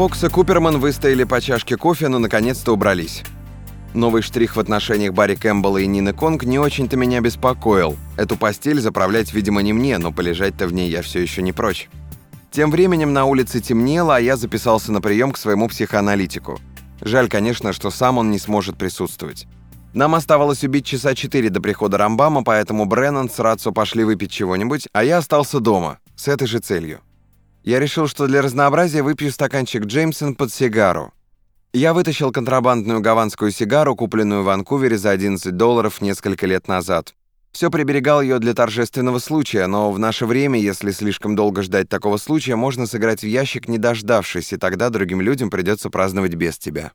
Фокс и Куперман выстояли по чашке кофе, но наконец-то убрались. Новый штрих в отношениях Барри Кэмпбелла и Нины Конг не очень-то меня беспокоил. Эту постель заправлять, видимо, не мне, но полежать-то в ней я все еще не прочь. Тем временем на улице темнело, а я записался на прием к своему психоаналитику. Жаль, конечно, что сам он не сможет присутствовать. Нам оставалось убить часа четыре до прихода Рамбама, поэтому Бреннан с Рацо пошли выпить чего-нибудь, а я остался дома, с этой же целью. Я решил, что для разнообразия выпью стаканчик Джеймсон под сигару. Я вытащил контрабандную гаванскую сигару, купленную в Ванкувере за 11 долларов несколько лет назад. Все приберегал ее для торжественного случая, но в наше время, если слишком долго ждать такого случая, можно сыграть в ящик, не дождавшись, и тогда другим людям придется праздновать без тебя.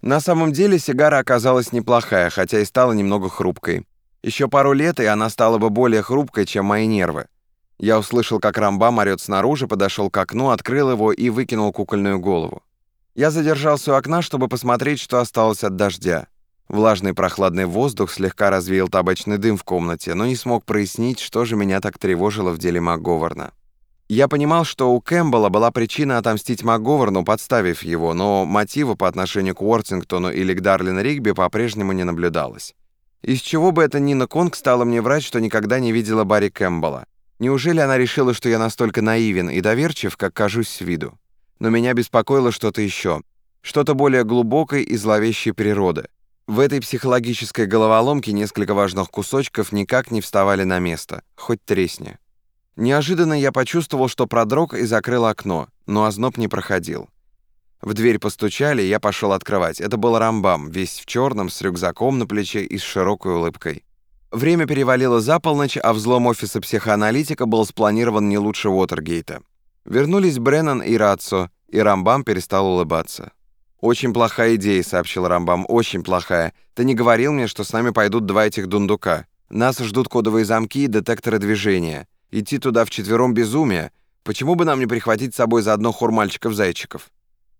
На самом деле сигара оказалась неплохая, хотя и стала немного хрупкой. Еще пару лет, и она стала бы более хрупкой, чем мои нервы. Я услышал, как Рамбам орёт снаружи, подошел к окну, открыл его и выкинул кукольную голову. Я задержался у окна, чтобы посмотреть, что осталось от дождя. Влажный прохладный воздух слегка развеял табачный дым в комнате, но не смог прояснить, что же меня так тревожило в деле МакГоварна. Я понимал, что у Кэмпбелла была причина отомстить МакГоварну, подставив его, но мотива по отношению к Уортингтону или к Дарлин Ригби по-прежнему не наблюдалось. Из чего бы это Нина Конг стала мне врать, что никогда не видела Барри Кэмпбелла? Неужели она решила, что я настолько наивен и доверчив, как кажусь с виду? но меня беспокоило что-то еще, что-то более глубокой и зловещей природы. В этой психологической головоломке несколько важных кусочков никак не вставали на место, хоть тресни. Неожиданно я почувствовал, что продрог и закрыл окно, но озноб не проходил. В дверь постучали, я пошел открывать. Это был Рамбам, весь в черном, с рюкзаком на плече и с широкой улыбкой. Время перевалило за полночь, а взлом офиса психоаналитика был спланирован не лучше Уотергейта. Вернулись Бреннан и Рацо, и Рамбам перестал улыбаться. «Очень плохая идея», — сообщил Рамбам, — «очень плохая. Ты не говорил мне, что с нами пойдут два этих дундука. Нас ждут кодовые замки и детекторы движения. Идти туда вчетвером безумие. Почему бы нам не прихватить с собой заодно хор мальчиков-зайчиков?»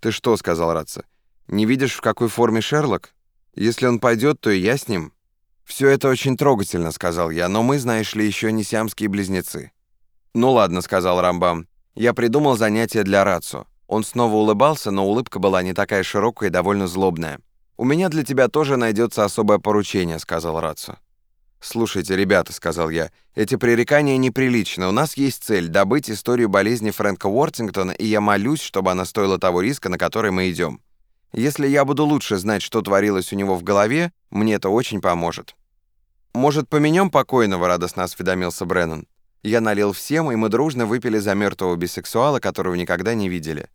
«Ты что?» — сказал Ратса. «Не видишь, в какой форме Шерлок? Если он пойдет, то и я с ним». «Все это очень трогательно», — сказал я, «но мы, знаешь ли, еще не сиамские близнецы». «Ну ладно», — сказал Рамбам. Я придумал занятие для Рацу. Он снова улыбался, но улыбка была не такая широкая и довольно злобная. «У меня для тебя тоже найдется особое поручение», — сказал Рацу. «Слушайте, ребята», — сказал я, — «эти пререкания неприличны. У нас есть цель — добыть историю болезни Фрэнка Уортингтона, и я молюсь, чтобы она стоила того риска, на который мы идем. Если я буду лучше знать, что творилось у него в голове, мне это очень поможет». «Может, поменем покойного?» — радостно осведомился Бреннан. Я налил всем, и мы дружно выпили за мертвого бисексуала, которого никогда не видели.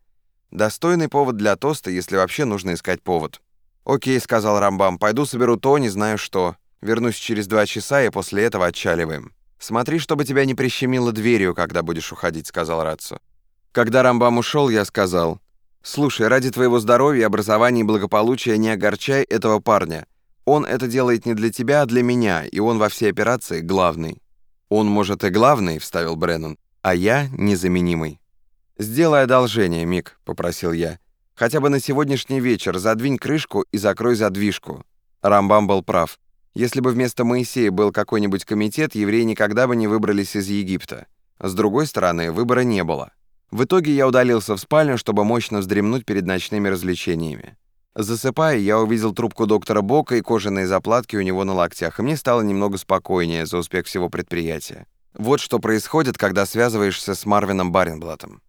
Достойный повод для тоста, если вообще нужно искать повод. «Окей», — сказал Рамбам, — «пойду соберу то, не знаю что. Вернусь через два часа, и после этого отчаливаем». «Смотри, чтобы тебя не прищемило дверью, когда будешь уходить», — сказал Рацу. Когда Рамбам ушел, я сказал, «Слушай, ради твоего здоровья, образования и благополучия не огорчай этого парня. Он это делает не для тебя, а для меня, и он во всей операции главный». «Он, может, и главный», — вставил Бреннан, «а я незаменимый». «Сделай одолжение, Мик», — попросил я. «Хотя бы на сегодняшний вечер задвинь крышку и закрой задвижку». Рамбам был прав. Если бы вместо Моисея был какой-нибудь комитет, евреи никогда бы не выбрались из Египта. С другой стороны, выбора не было. В итоге я удалился в спальню, чтобы мощно вздремнуть перед ночными развлечениями. Засыпая, я увидел трубку доктора Бока и кожаные заплатки у него на локтях, и мне стало немного спокойнее за успех всего предприятия. Вот что происходит, когда связываешься с Марвином Баренблатом.